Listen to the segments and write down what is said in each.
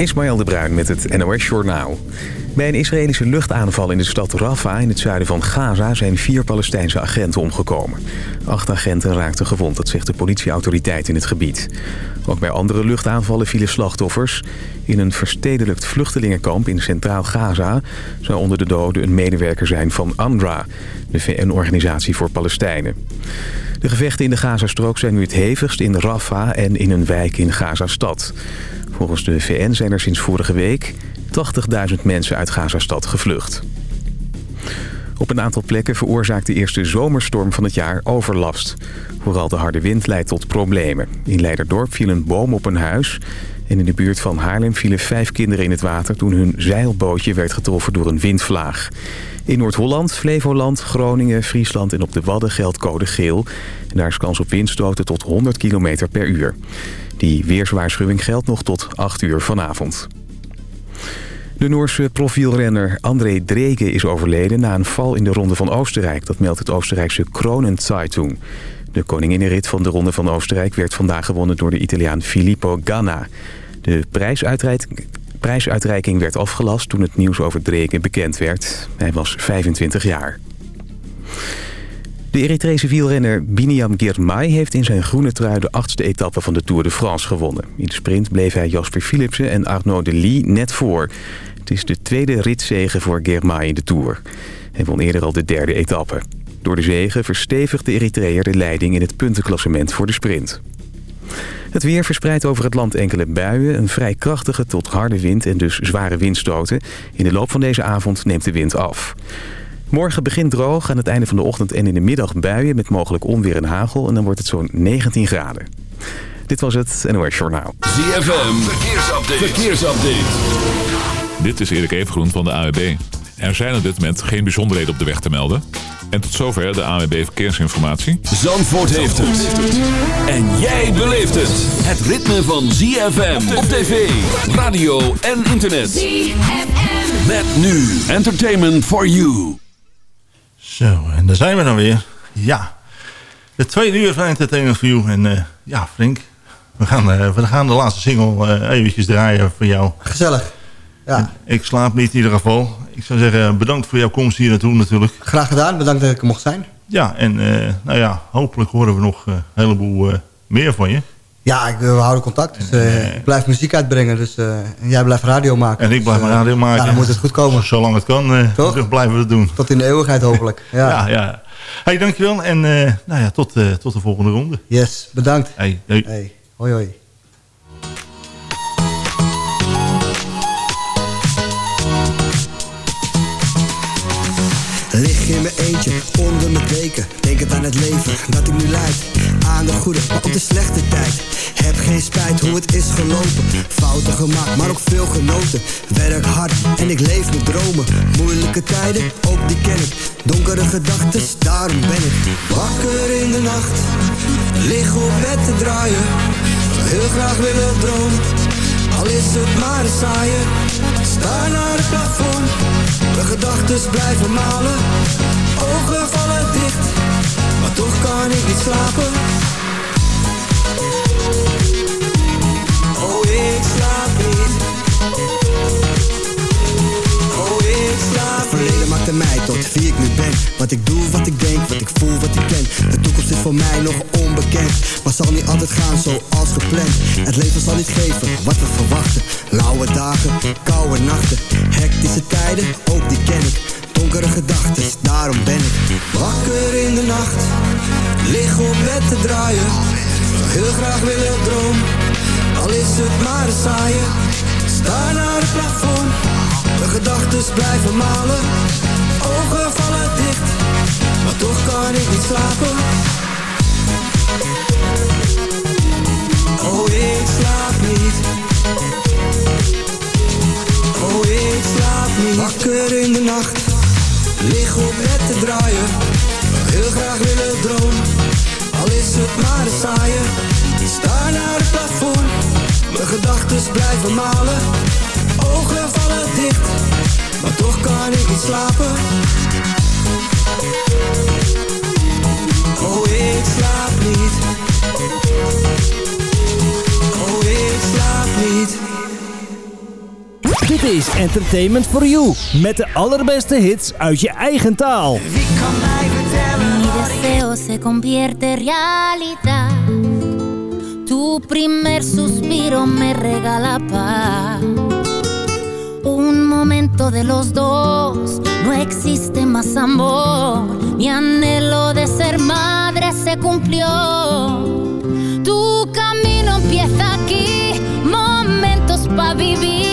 Ismaël de Bruin met het NOS Journaal. Bij een Israëlische luchtaanval in de stad Rafah in het zuiden van Gaza... zijn vier Palestijnse agenten omgekomen. Acht agenten raakten gewond, dat zegt de politieautoriteit in het gebied. Ook bij andere luchtaanvallen vielen slachtoffers. In een verstedelijkt vluchtelingenkamp in centraal Gaza... zou onder de doden een medewerker zijn van UNRWA... de VN-organisatie voor Palestijnen. De gevechten in de Gazastrook zijn nu het hevigst in Rafah en in een wijk in Gazastad. Volgens de VN zijn er sinds vorige week 80.000 mensen uit Gazastad gevlucht. Op een aantal plekken veroorzaakt de eerste zomerstorm van het jaar overlast. Vooral de harde wind leidt tot problemen. In Leiderdorp viel een boom op een huis... en in de buurt van Haarlem vielen vijf kinderen in het water... toen hun zeilbootje werd getroffen door een windvlaag. In Noord-Holland, Flevoland, Groningen, Friesland en op de Wadden geldt code geel. En daar is kans op windstoten tot 100 km per uur. Die weerswaarschuwing geldt nog tot 8 uur vanavond. De Noorse profielrenner André Drege is overleden na een val in de Ronde van Oostenrijk. Dat meldt het Oostenrijkse Kronenzeitung. De koninginnenrit van de Ronde van Oostenrijk werd vandaag gewonnen door de Italiaan Filippo Ganna. De prijsuitreiking werd afgelast toen het nieuws over Drege bekend werd. Hij was 25 jaar. De Eritrese wielrenner Biniam Girmay heeft in zijn groene trui de achtste etappe van de Tour de France gewonnen. In de sprint bleef hij Jasper Philipsen en Arnaud Delis net voor. Het is de tweede ritzege voor Girmay in de Tour. Hij won eerder al de derde etappe. Door de zegen verstevigt de Eritreër de leiding in het puntenklassement voor de sprint. Het weer verspreidt over het land enkele buien, een vrij krachtige tot harde wind en dus zware windstoten. In de loop van deze avond neemt de wind af. Morgen begint droog, aan het einde van de ochtend en in de middag buien... met mogelijk onweer en hagel en dan wordt het zo'n 19 graden. Dit was het NOS Journaal. ZFM, verkeersupdate. verkeersupdate. Dit is Erik Evengroen van de AWB. Er zijn op dit moment geen bijzonderheden op de weg te melden. En tot zover de AWB Verkeersinformatie. Zandvoort heeft het. En jij beleeft het. Het ritme van ZFM op tv, radio en internet. ZFM. Met nu Entertainment for You. Zo, en daar zijn we dan weer. Ja, de tweede uur van Entertainment for You. En uh, ja, Frank, we gaan, uh, we gaan de laatste single uh, eventjes draaien voor jou. Gezellig. Ja. Ik slaap niet in ieder geval. Ik zou zeggen, bedankt voor jouw komst hier naartoe natuurlijk. Graag gedaan, bedankt dat ik er mocht zijn. Ja, en nou ja, hopelijk horen we nog een heleboel meer van je. Ja, ik, we houden contact. Dus, uh, ik blijf muziek uitbrengen. Dus, uh, en jij blijft radio maken. En ik blijf dus, radio maken. Ja, dan moet het goed komen. Zolang het kan, Toch? blijven we het doen. Tot in de eeuwigheid hopelijk. Ja, ja. ja. Hey, dankjewel. En nou ja, tot, tot de volgende ronde. Yes, bedankt. Hey, hey. hey. Hoi, hoi. In mijn eentje, onder mijn Denk het aan het leven, dat ik nu leid. Aan de goede, maar de slechte tijd. Heb geen spijt hoe het is gelopen. Fouten gemaakt, maar ook veel genoten. Werk hard en ik leef mijn dromen. Moeilijke tijden, ook die ken ik. Donkere gedachten, daarom ben ik Wakker in de nacht. Lig op bed te draaien. Heel graag willen dromen Al is het maar een saaie Sta naar het plafond. Mijn gedachten blijven malen Ogen vallen dicht. Maar toch kan ik niet slapen. Oh, ik slaap niet. Oh, ik slaap niet Verleden maakte mij tot wie ik nu ben. Wat ik doe, wat ik denk, wat ik voel, wat ik voor mij nog onbekend. Maar zal niet altijd gaan zoals gepland. Het leven zal niet geven wat we verwachten. Lauwe dagen, koude nachten Hectische tijden, ook die ken ik. Donkere gedachten, daarom ben ik Wakker in de nacht. Lig op bed te draaien Heel graag willen dromen Al is het maar een saaie Sta naar het plafond. Mijn gedachten blijven malen Ogen vallen dicht. Maar toch kan ik niet slapen Oh, ik slaap niet. Oh, ik slaap niet. Wakker in de nacht. Lig op bed te draaien. Heel graag willen dromen. Al is het maar een saaie. Sta naar het plafond. Mijn gedachten blijven malen. Ogen vallen dicht. Maar toch kan ik niet slapen. Oh, ik slaap niet Oh, ik slaap niet is Entertainment for You. Met de allerbeste hits uit je eigen taal. Wie kan mij vertellen Mi deseo se convierte realidad. Tu primer suspiro me regala paz. Un momento de los dos, no existe más amor. Mi anhelo de ser madre se cumplió. Camino empieza aquí, momentos para vivir,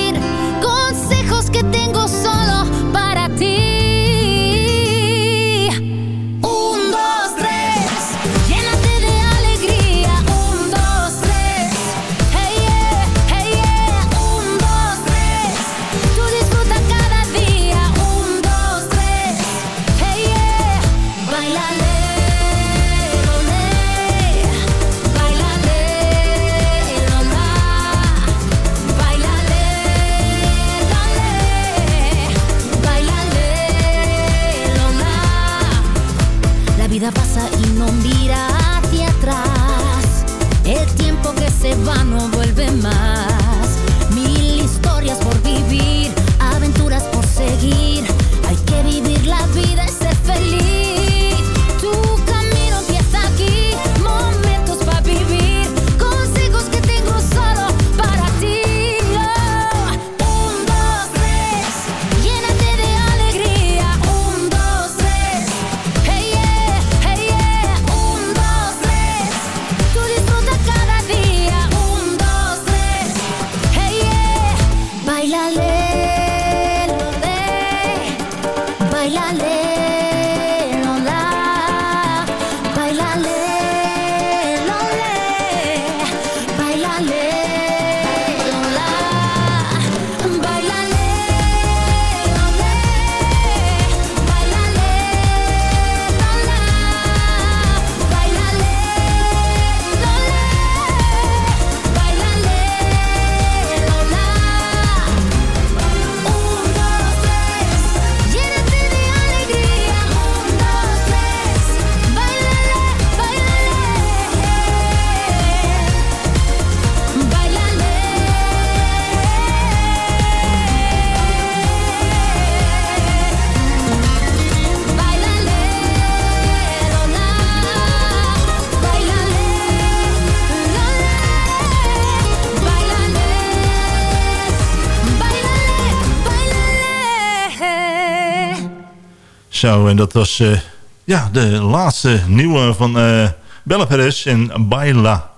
Zo, en dat was uh, ja, de laatste nieuwe van uh, Bella en Baila.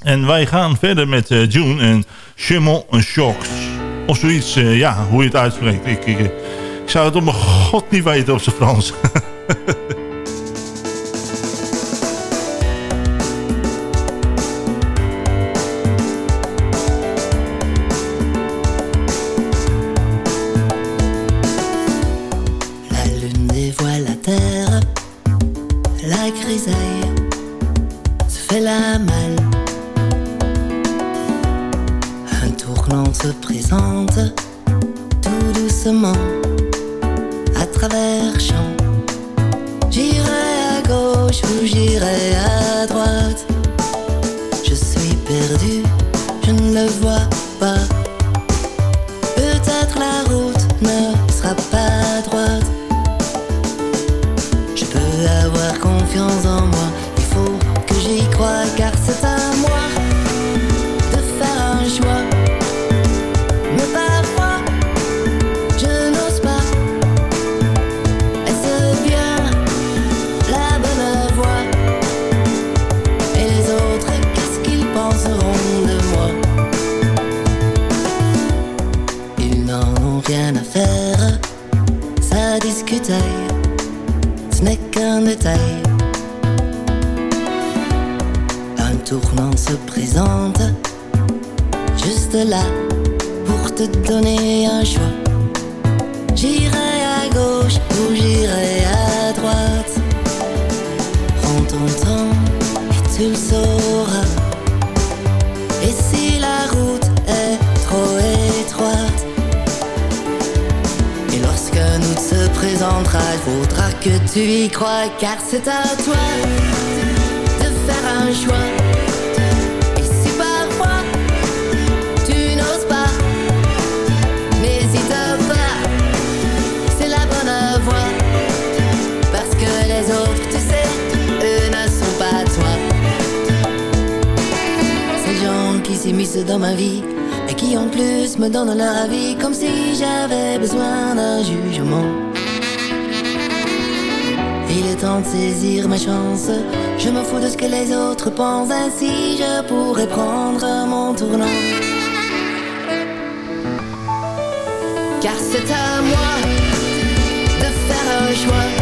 En wij gaan verder met uh, June en Chemin en Shocks. Of zoiets, ja, hoe je het uitspreekt. Ik, ik, ik zou het op mijn god niet weten op zijn Frans. ce n'est qu'un détail. Un tournant se présente, juste là, pour te donner un choix. J'irai à gauche ou j'irai à droite. Prends ton temps et tu le sauras. Il faudra que tu y crois Car c'est à toi de faire un choix. Et si parfois tu n'oses pas mais N'hésite pas, c'est la bonne voie. Parce que les autres, tu sais, eux ne sont pas toi. Ces gens qui s'immiscent dans ma vie et qui en plus me donnent leur avis comme si j'avais besoin d'un jugement temps de saisir ma chance, Je me fous de ce que les autres pensent, ainsi je pourrais prendre mon tournant. Car c'est à moi de faire un choix.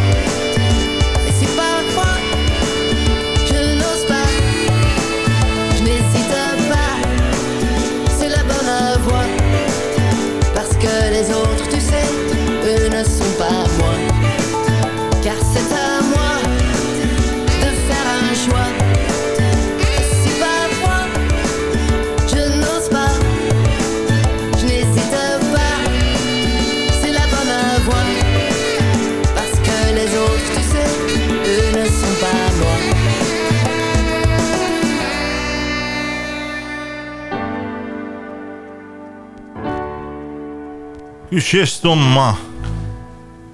Kusjestomma.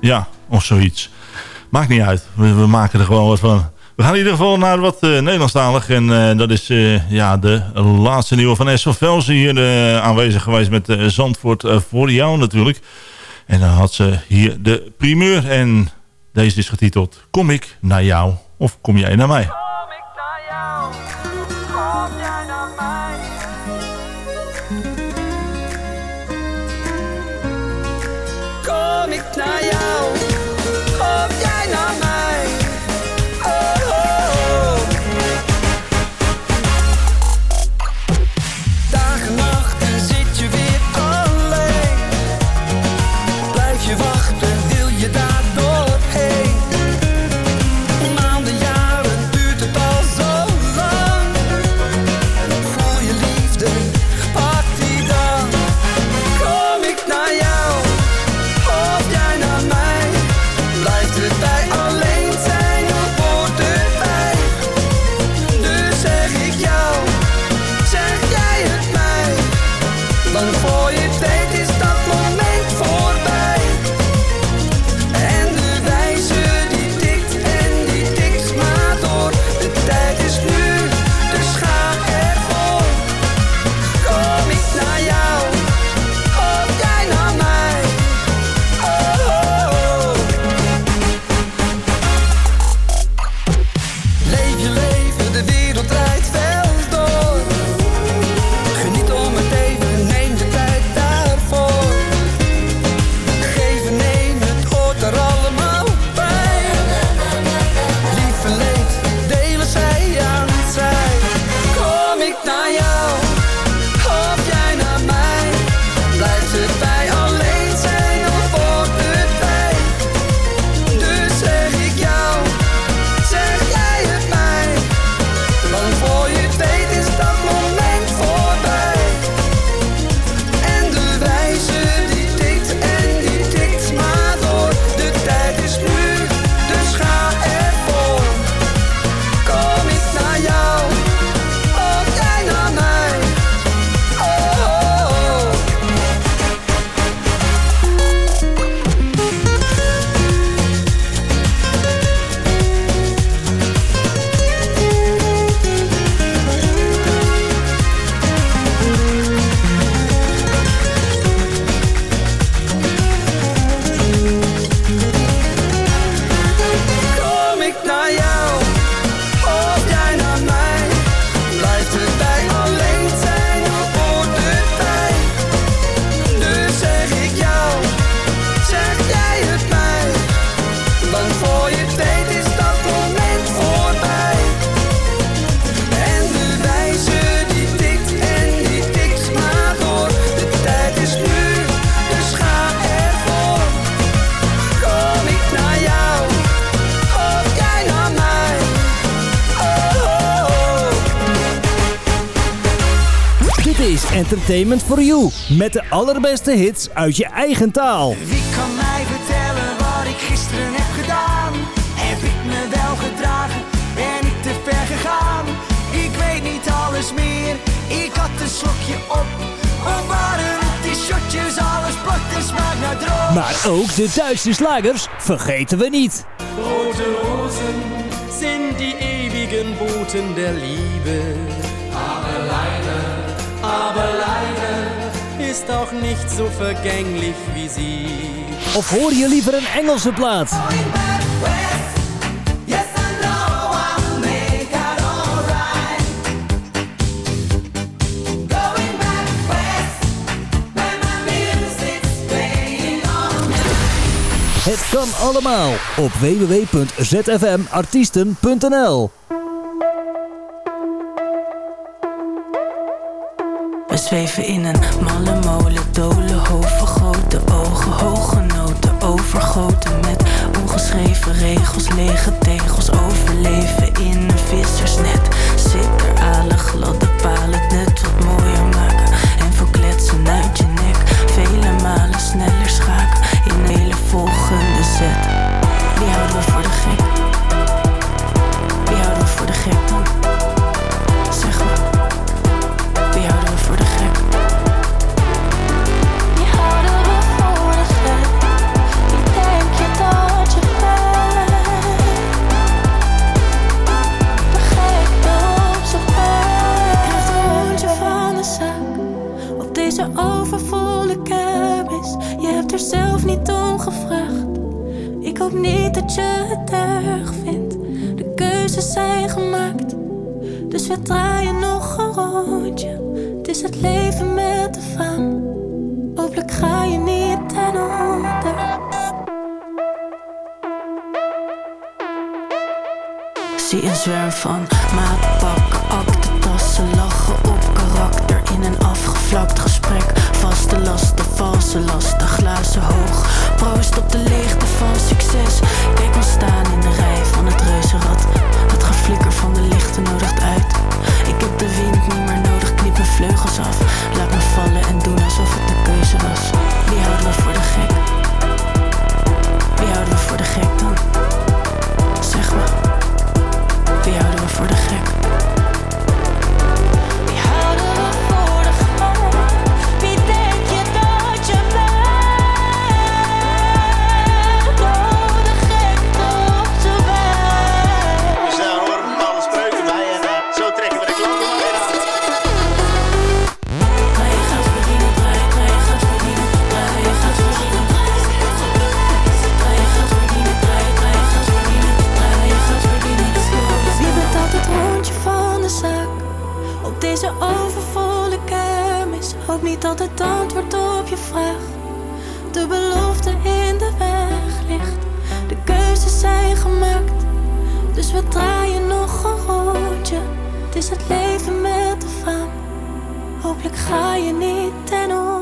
Ja, of zoiets. Maakt niet uit. We, maken er gewoon wat van. We gaan in ieder geval naar wat eh, Nederlandstalig. En eh, dat is eh, ja, de laatste nieuwe van S.O. Velsen hier aanwezig geweest met Zandvoort voor jou natuurlijk. En dan had ze hier de primeur. En deze is getiteld Kom ik naar jou of kom jij naar mij? Entertainment for You. Met de allerbeste hits uit je eigen taal. Wie kan mij vertellen wat ik gisteren heb gedaan? Heb ik me wel gedragen? Ben ik te ver gegaan? Ik weet niet alles meer. Ik had een slokje op. Op waren t-shirtjes, alles plakt en smaakt naar droog. Maar ook de Duitse slagers vergeten we niet. Rode rozen zijn die eeuwige boten der Liebe mais ist auch nicht so vergänglich wie sie. Of hoor je liever een Engelse plaat? Het kan allemaal op www.zfmartiesten.nl We zweven in een malle molen, dolen hoven, grote ogen, hoge noten, overgoten met ongeschreven regels, lege tegels, overleven in een vissersnet. Zit er alen, gladde palen, net wat mooier maken en veel kletsen uit je nek. Vele malen sneller schaken in een hele volgende set. Wie houden we voor de gek? Niet om gevraagd Ik hoop niet dat je het erg vindt. De keuzes zijn gemaakt. Dus we draaien nog een rondje. Het is het leven met de faam. Hopelijk ga je niet ten onder. Zie een zwerm van maatpakken, aktentassen, lachen op karakter in een afgevlakt gesprek. Vaste lasten, valse lasten, glazen hoog. Proost op de leegte van succes. Kijk ons staan in de rij van het reuzenrad. Het geflikker van de lichten nodigt uit. Ik heb de wind niet meer nodig, knip mijn vleugels af. Laat me vallen en doen alsof het de keuze was. Wie houden we voor de gek? Wie houden we voor de gek dan? Zeg maar. Wie houden we voor de gek? Dat het antwoord op je vraag de belofte in de weg ligt. De keuzes zijn gemaakt, dus we draaien nog een rondje. Het is het leven met de faam. Hopelijk ga je niet ten onder.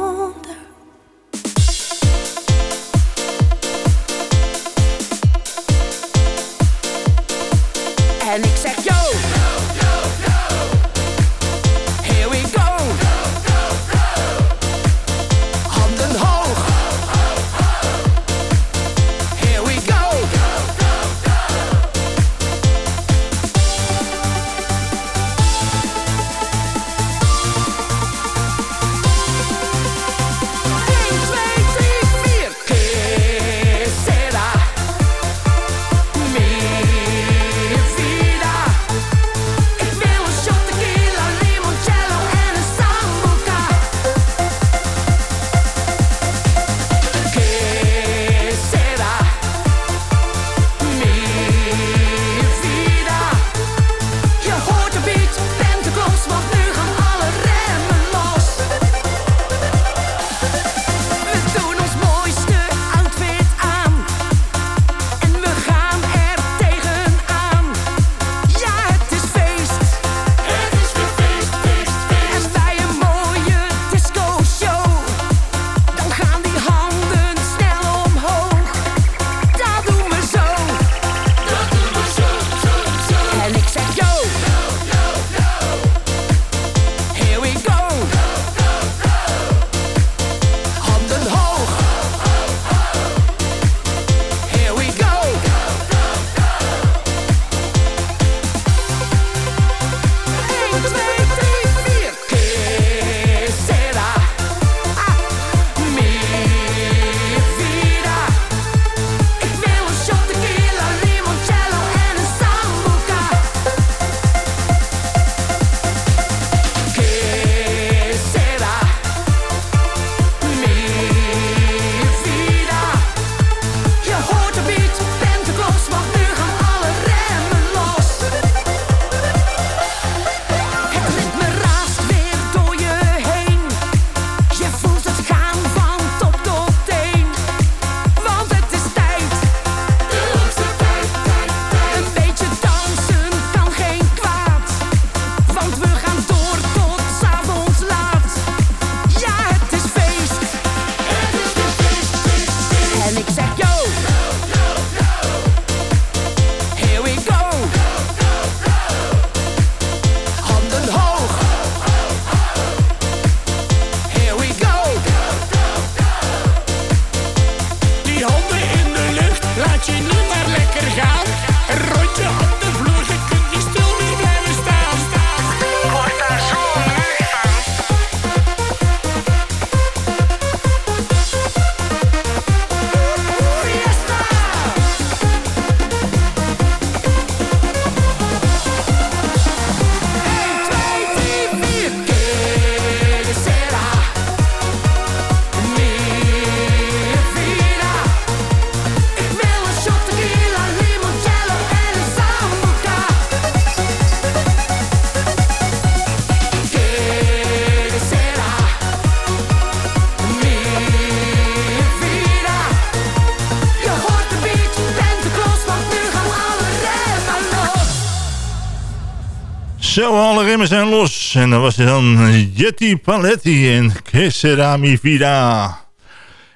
Remmen zijn los. En dan was dan Jetty Paletti en Keserami Vida.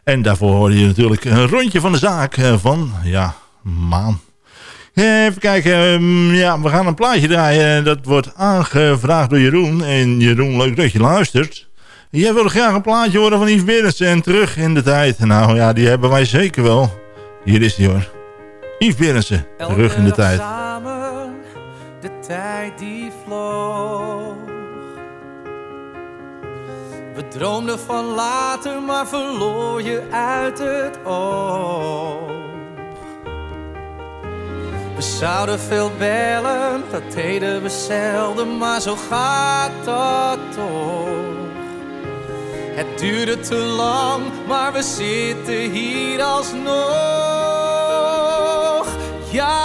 En daarvoor hoorde je natuurlijk een rondje van de zaak eh, van, ja, Maan. Even kijken, ehm, ja, we gaan een plaatje draaien. Dat wordt aangevraagd door Jeroen. En Jeroen, leuk dat je luistert. Jij wil graag een plaatje horen van Yves Berendsen en terug in de tijd. Nou ja, die hebben wij zeker wel. Hier is die hoor. Yves Berendsen, terug in de tijd. Tijd die vloog. We droomden van later, maar verloor je uit het oog. We zouden veel bellen, dat deden we zelden, maar zo gaat dat toch. Het duurde te lang, maar we zitten hier alsnog. Ja,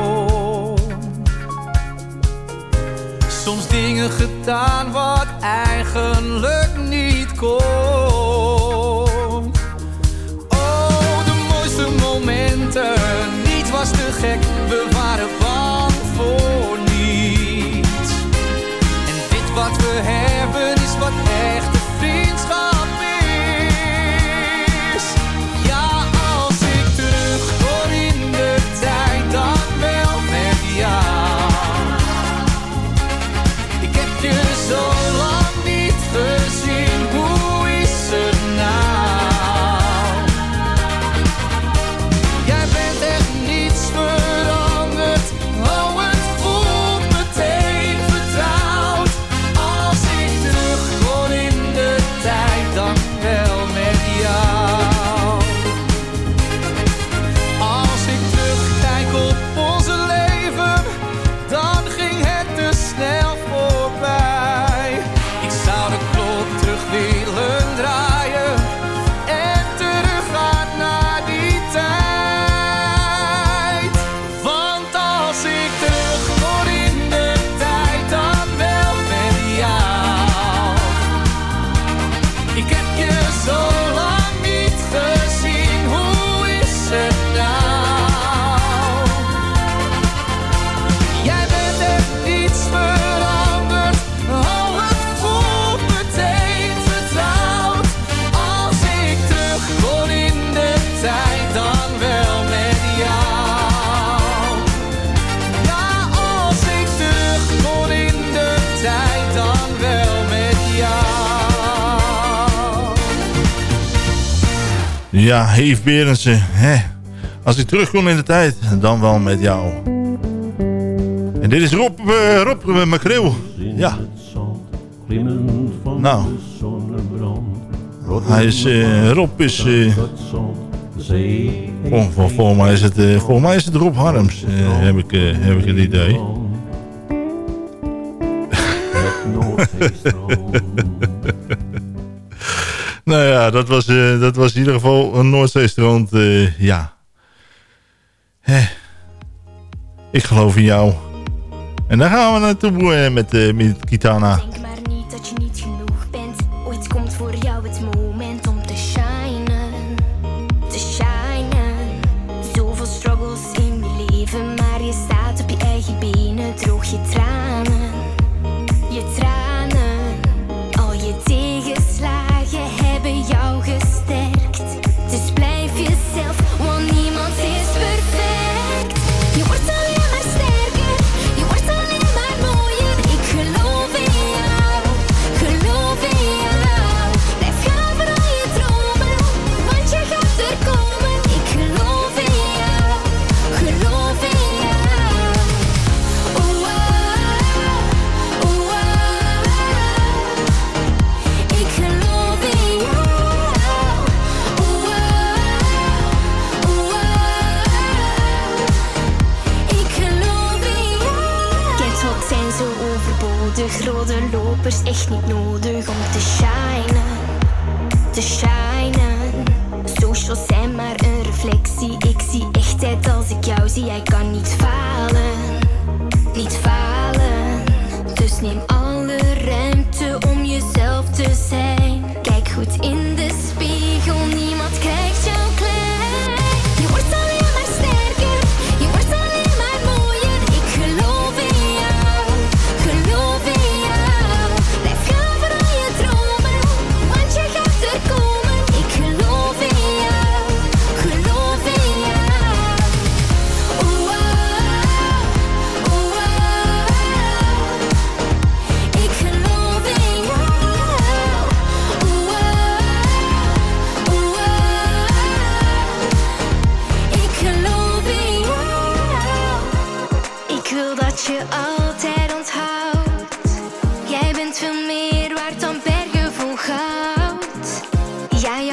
gedaan wat eigenlijk niet kon. Oh, de mooiste momenten. Niets was te gek, we waren Heef Berendsen. Hè. Als ik terug kon in de tijd, dan wel met jou. En dit is Rob, eh Rob uh, Makreel. Ja. Nou. Hij is, eh, Rob is... eh vol, vol, volgens, mij is het, eh, volgens mij is het Rob Harms, eh, heb, ik, eh, heb ik het idee. Nou ja, dat was, eh, dat was in ieder geval een Noordzeestrand. eh ja. Ik geloof in jou. En daar gaan we naartoe eh, met, met Kitana.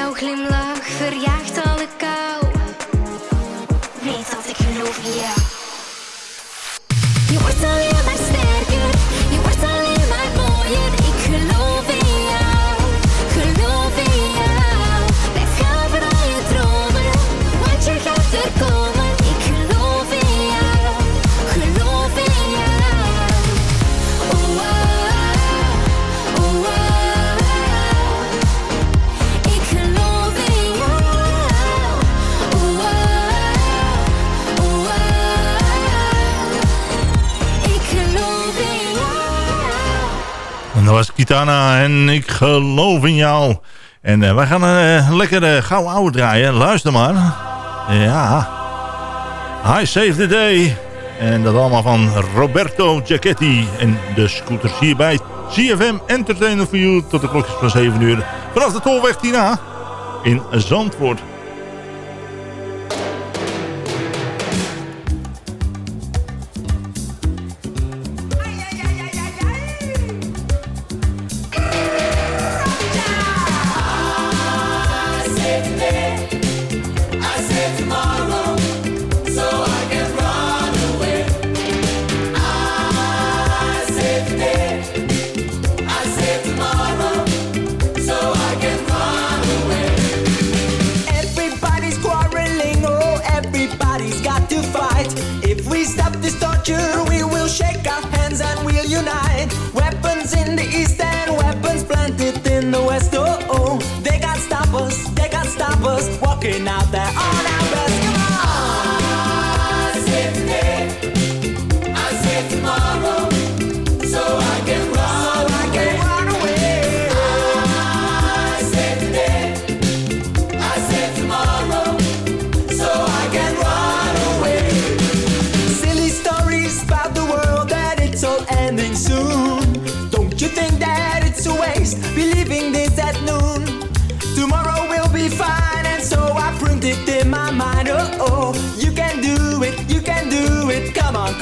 Jouw glimlach verjaagt alle kou. Weet dat ik geloof in jou. dat was Kitana en ik geloof in jou. En eh, wij gaan een uh, lekkere eh, gouden oude draaien. Luister maar. Ja. I Save the Day. En dat allemaal van Roberto Giacchetti. En de scooters hierbij. CFM Entertainer for You. Tot de klokjes van 7 uur. Vanaf de Tolweg Tina in Zandvoort.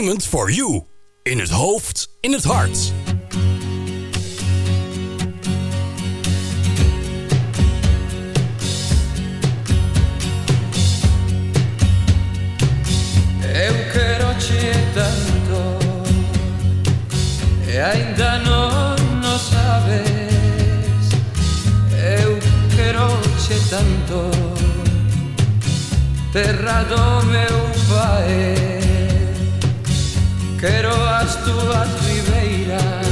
Entertainment for you. In het hoofd, in het hart. Tanto E ainda non o sabes Eu quero che tanto Terra do meu Quero as túas ribeiras.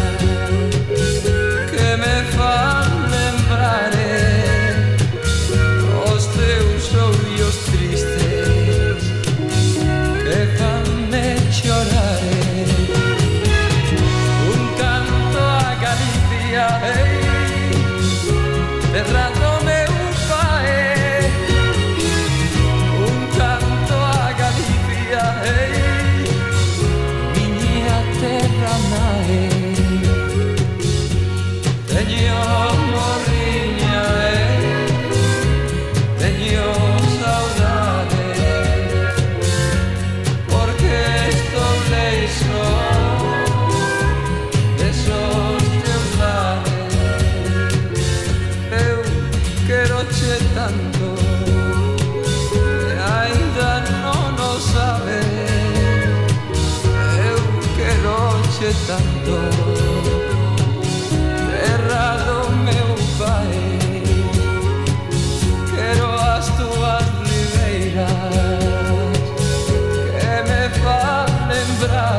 Que me fa lembrar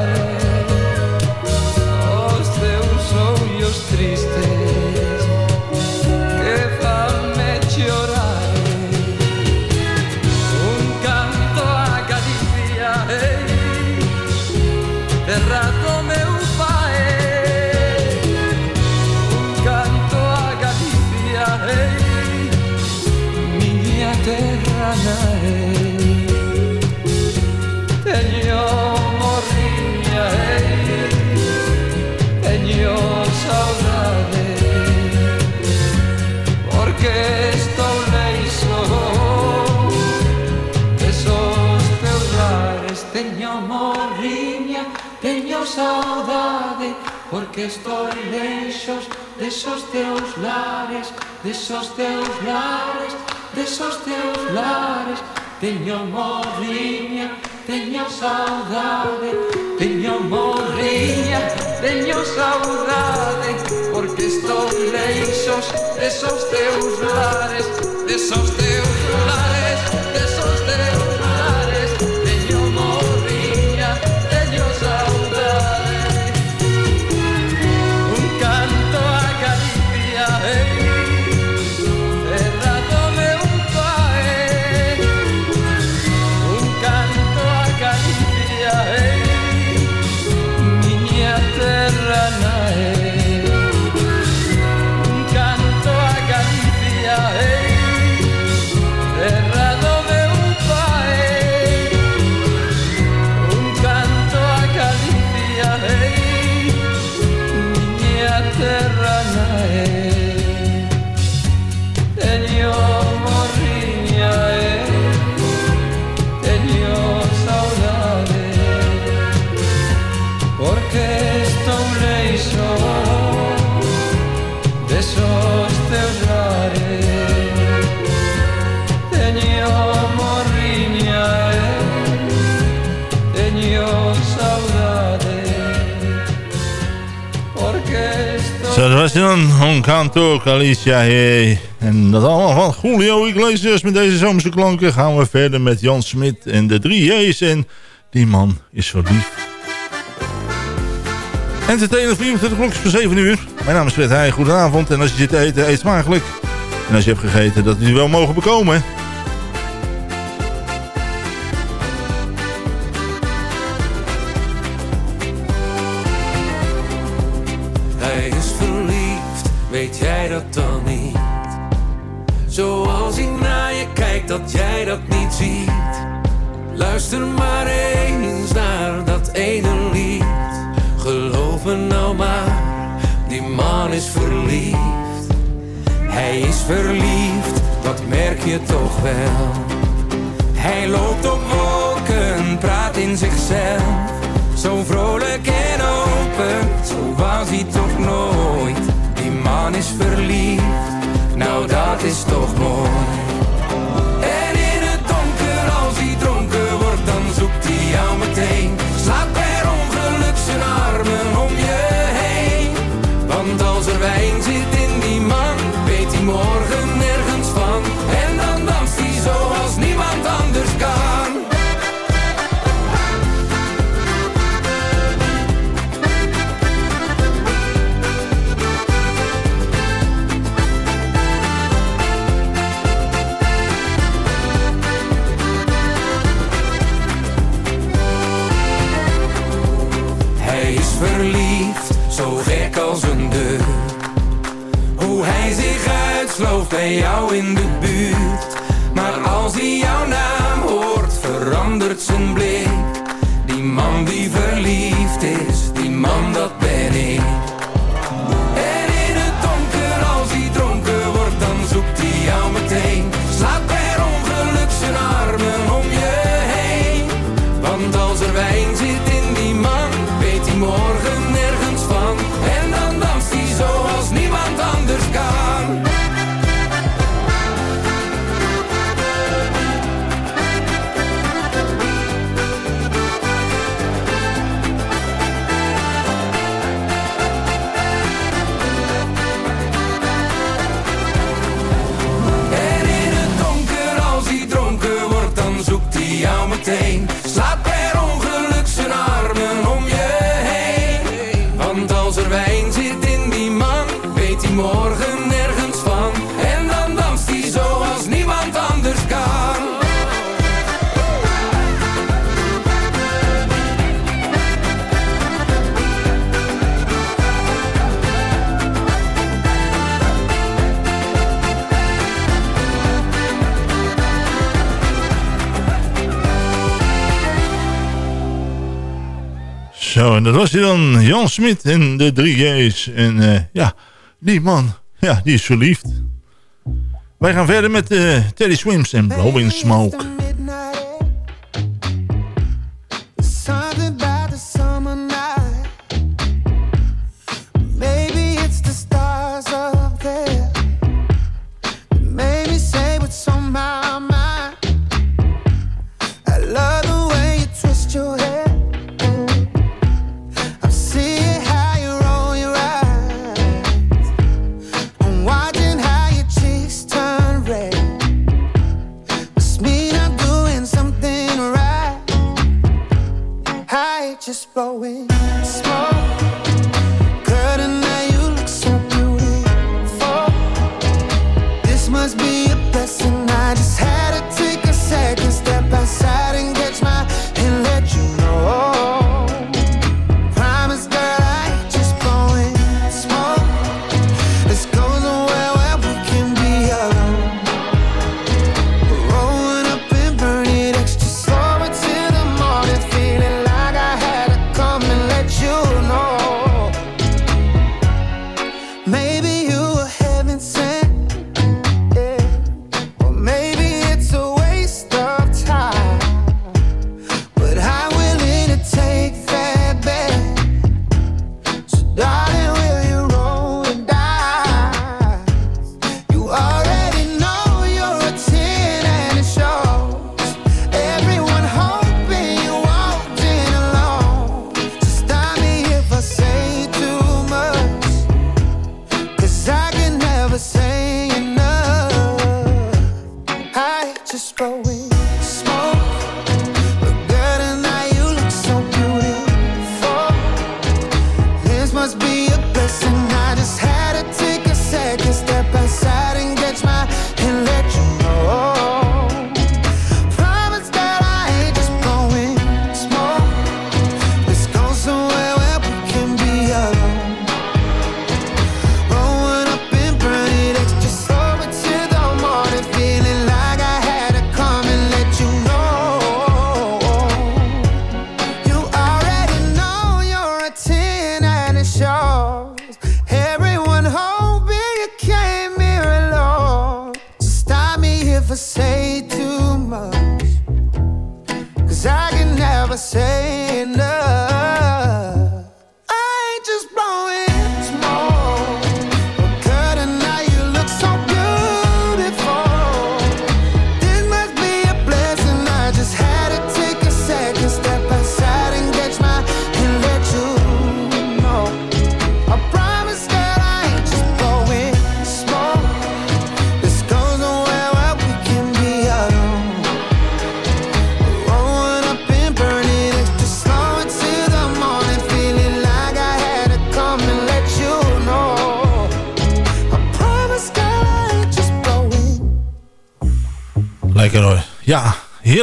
que estoy deixos, deixos teus lares, Desos teus lares, desos teus lares. Teño morriña, teño saudade, teño morriña, teño saudade, porque estou leixos desos teus lares, desos teus lares, desos teus lares. serranae was dan. Un Alicia. Hey. En dat allemaal van Julio Iglesias met deze zomerse klanken. Gaan we verder met Jan Smit en de drie J's. En die man is zo lief. Entertainer 24 klokjes voor 7 uur. Mijn naam is Fred Heij. Goedenavond. En als je zit te eten, eet smakelijk. En als je hebt gegeten, dat die wel mogen bekomen. is verliefd. Hij is verliefd, dat merk je toch wel. Hij loopt op wolken, praat in zichzelf. Zo vrolijk en open, zo was hij toch nooit. Die man is verliefd, nou dat is toch mooi. was hij dan, Jan Smit en de 3G's. En ja, die man, ja, die is verliefd. Wij gaan verder met eh, uh, Teddy Swims en Blowing Smoke.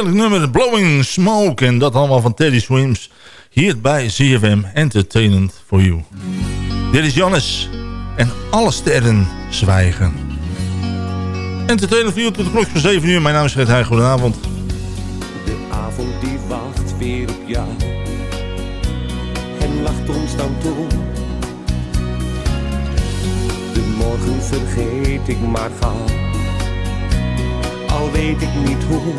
Heerlijk nummer. Blowing Smoke. En dat allemaal van Teddy Swims. Hier bij ZFM Entertainment for You. Dit is Jannes. En alle sterren zwijgen. Entertainment for You tot de klok van 7 uur. Mijn naam is Fred Heij. Goedenavond. De avond die wacht weer op jou en lacht ons dan toe. De morgen vergeet ik maar gauw, al weet ik niet hoe.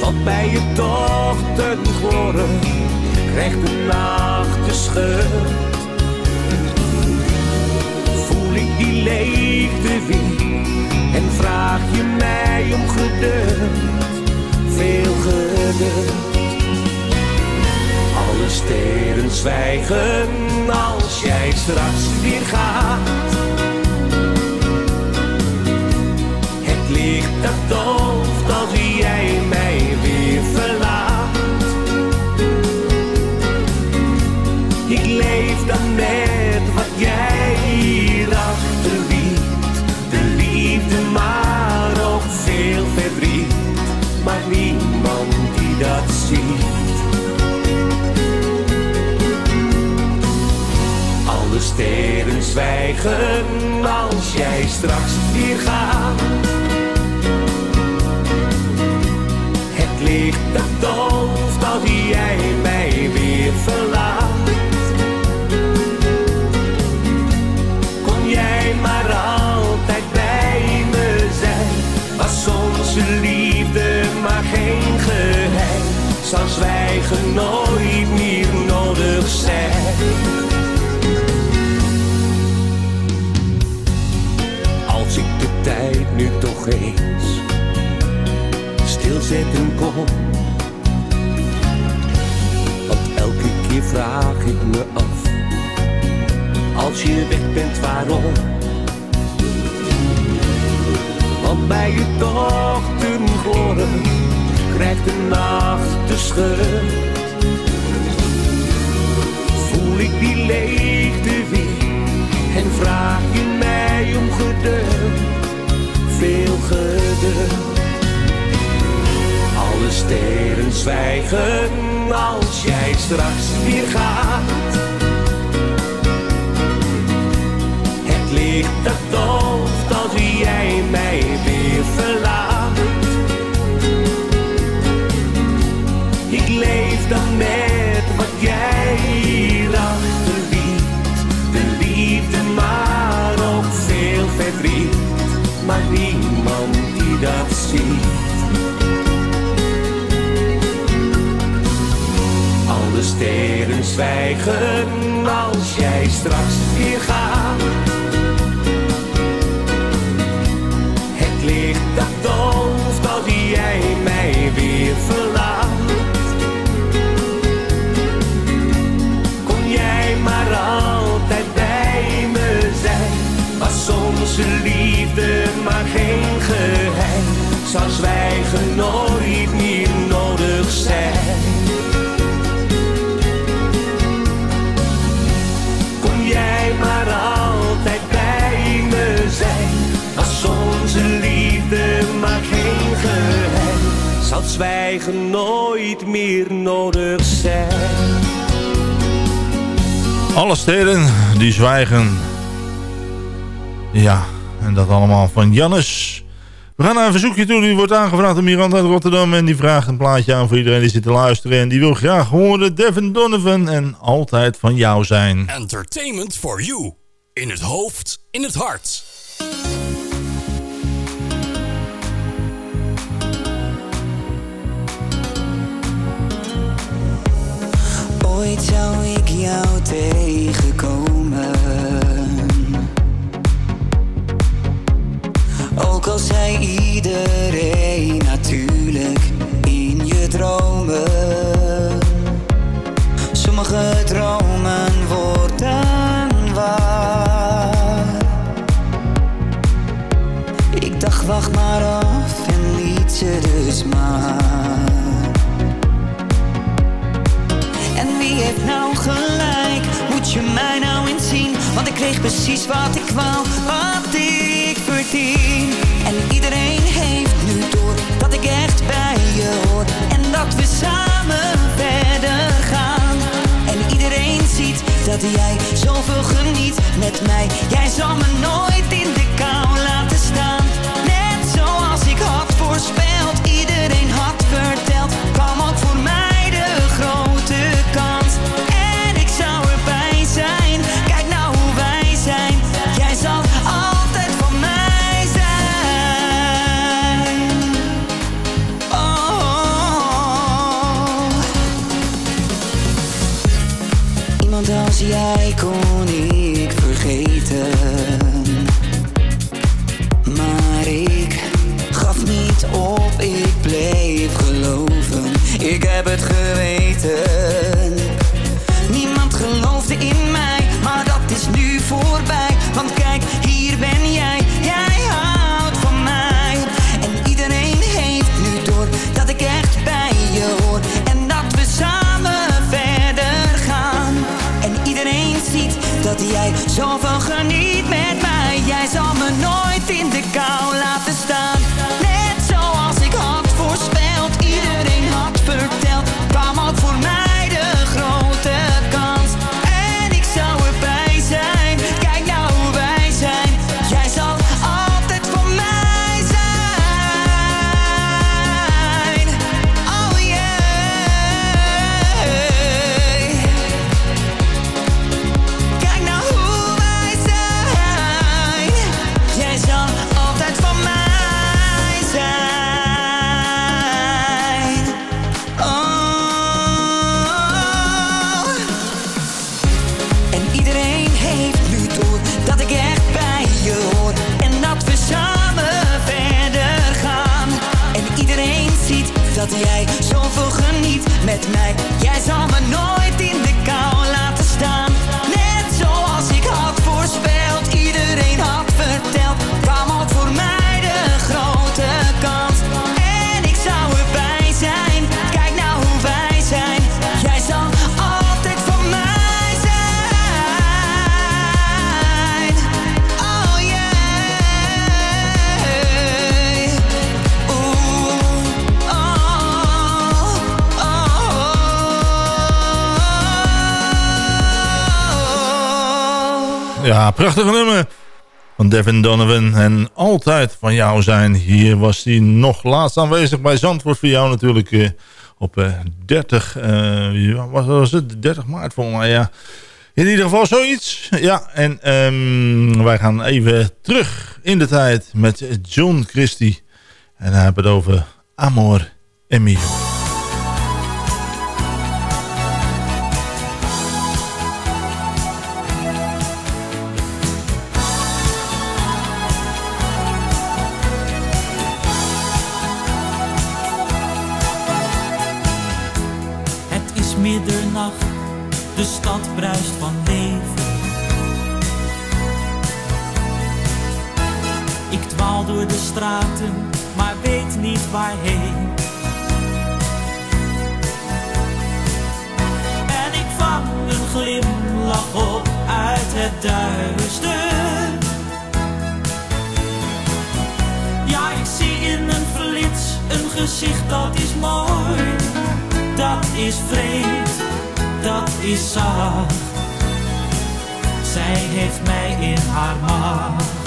Wat bij je toch ten krijgt de nacht de scheur. Voel ik die leegte weer en vraag je mij om geduld, veel geduld. Alle sterren zwijgen als jij straks weer gaat. Licht dat dooft als jij mij weer verlaat. Ik leef dan met wat jij hier achterliet. De liefde, maar ook veel verdriet. Maar niemand die dat ziet. Alle sterren zwijgen als jij straks weer gaat. Dat dooft als jij mij weer verlaat. Kon jij maar altijd bij me zijn, was onze liefde maar geen geheim. Zal zwijgen nooit meer nodig zijn. Als ik de tijd nu toch eens stilzetten kon. Want elke keer vraag ik me af, als je weg bent waarom? Want bij je dochter gloren krijgt de nacht de scheur. Voel ik die leegte weer en vraag je mij om geduld, veel geduld. Alle sterren zwijgen als jij straks weer gaat. Het licht dat dooft als jij mij weer verlaat. Ik leef dan met wat jij hier achterliet. De liefde, maar ook veel verdriet. Maar niemand die dat ziet. Sterren zwijgen als jij straks weer gaat. Het licht dat dooft als jij mij weer verlaat. Kon jij maar altijd bij me zijn, was onze liefde maar geen geheim. Zal zwijgen nooit meer Zwijgen nooit meer nodig zijn. Alle sterren die zwijgen. Ja, en dat allemaal van Jannes. We gaan naar een verzoekje toe. Die wordt aangevraagd door Miranda uit Rotterdam. En die vraagt een plaatje aan voor iedereen die zit te luisteren. En die wil graag horen Devin Donovan en altijd van jou zijn. Entertainment for you. In het hoofd, in het hart. Ooit zou ik jou tegenkomen. Ook al zei iedereen natuurlijk in je dromen. Sommige dromen worden waar. Ik dacht wacht maar af en liet ze dus maar. gelijk, moet je mij nou inzien? Want ik kreeg precies wat ik wou, wat ik verdien. En iedereen heeft nu door, dat ik echt bij je hoor. En dat we samen verder gaan. En iedereen ziet dat jij zoveel geniet met mij. Jij zal me nooit in de kou laten staan. Net zoals ik had voorspeld, iedereen had verteld. cycle nooit in de kou. Laten Prachtig prachtige nummer van Devin Donovan. En altijd van jou zijn. Hier was hij nog laatst aanwezig bij Zandvoort voor jou natuurlijk. Eh, op eh, 30, eh, wat was het? 30 maart volgens mij. In ieder geval zoiets. Ja, en ehm, wij gaan even terug in de tijd met John Christie. En hij hebben het over Amor en Mio. is vreemd, dat is zacht. Zij heeft mij in haar macht.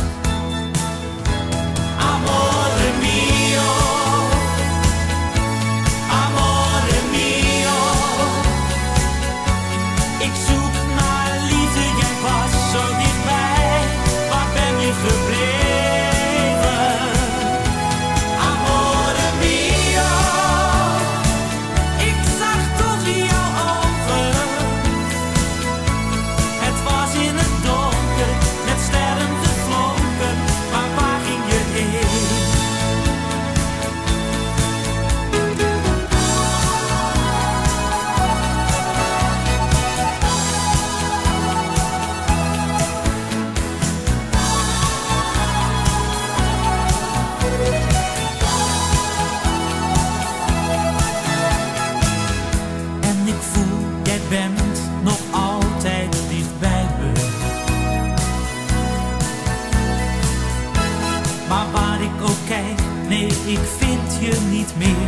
je niet meer.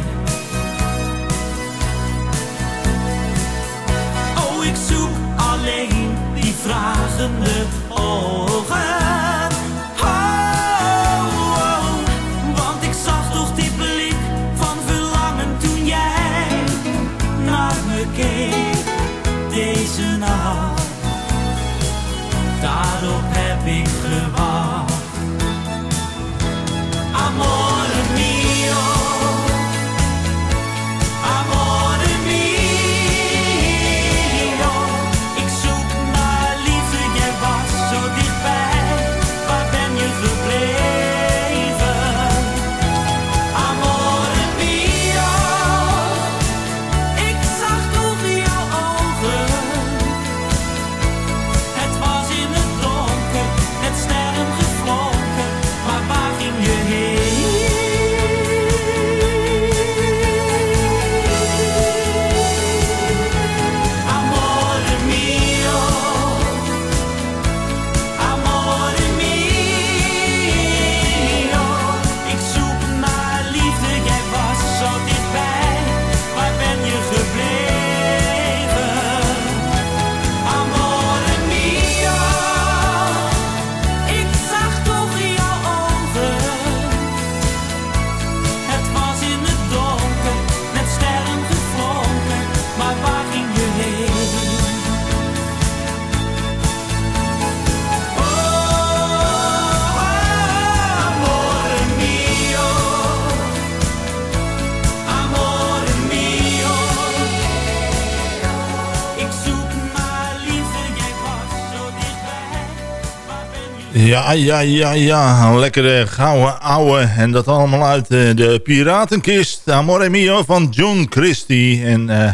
Ja, ja, ja, ja. Een lekkere eh, gouden ouwe. En dat allemaal uit eh, de Piratenkist. Amore mio van John Christie. En eh,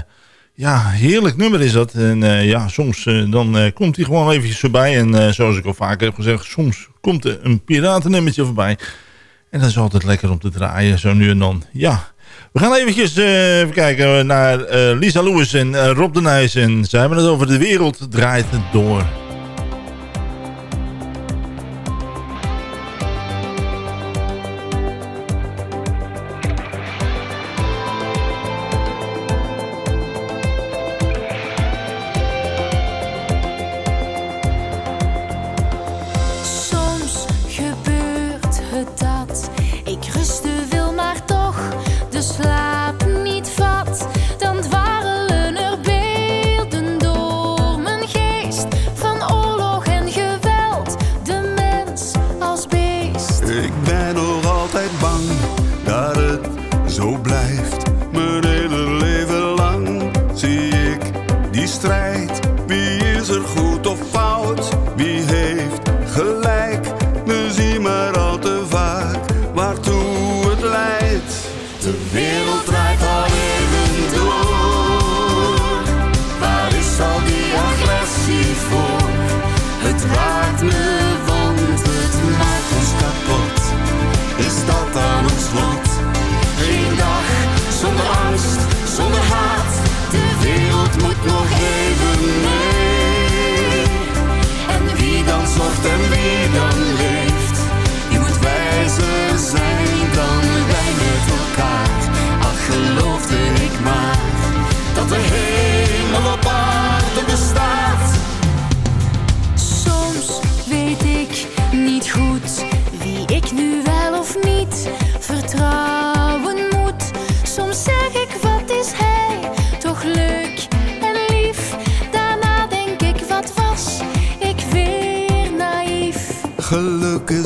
ja, heerlijk nummer is dat. En ja, soms dan komt hij gewoon eventjes voorbij. En zoals ik al vaker heb gezegd, soms komt er een piratennummertje voorbij. En dat is altijd lekker om te draaien, zo nu en dan. Ja, we gaan eventjes uh, even kijken naar Lisa Lewis en Rob de Nijs. En zij hebben het over de wereld draait door.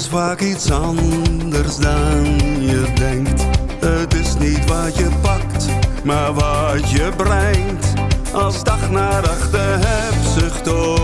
vaak iets anders dan je denkt. Het is niet wat je pakt, maar wat je brengt. Als dag na dag de hebzucht door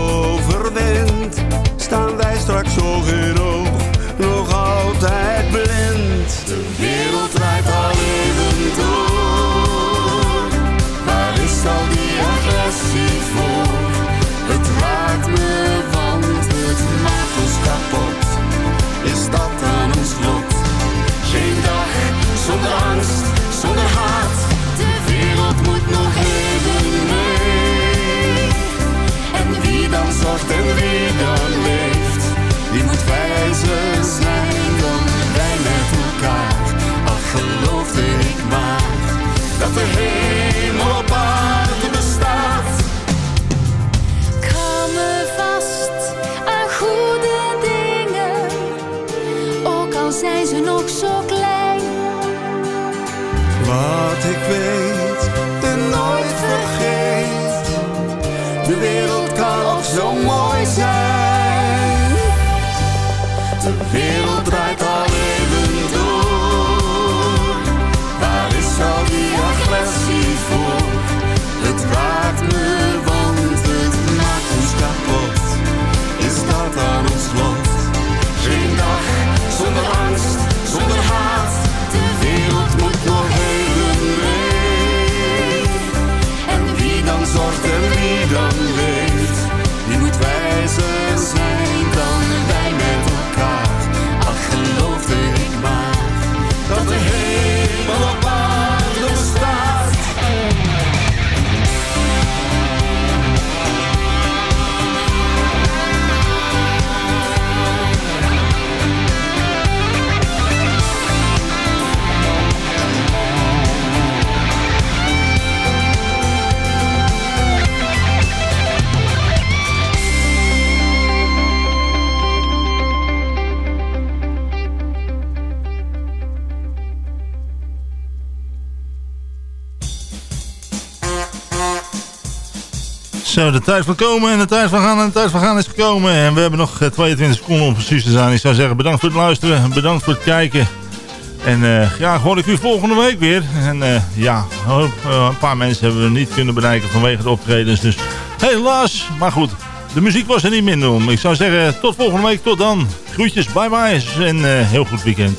De wereld Zo, de tijd van komen en de tijd van gaan en de tijd van gaan is gekomen. En we hebben nog eh, 22 seconden om precies te zijn. Ik zou zeggen bedankt voor het luisteren, bedankt voor het kijken. En eh, graag hoor ik u volgende week weer. En eh, ja, eh, een paar mensen hebben we niet kunnen bereiken vanwege de optredens. Dus helaas, maar goed. De muziek was er niet minder om. Ik zou zeggen, tot volgende week. Tot dan. Groetjes, bye bye. En eh, heel goed weekend.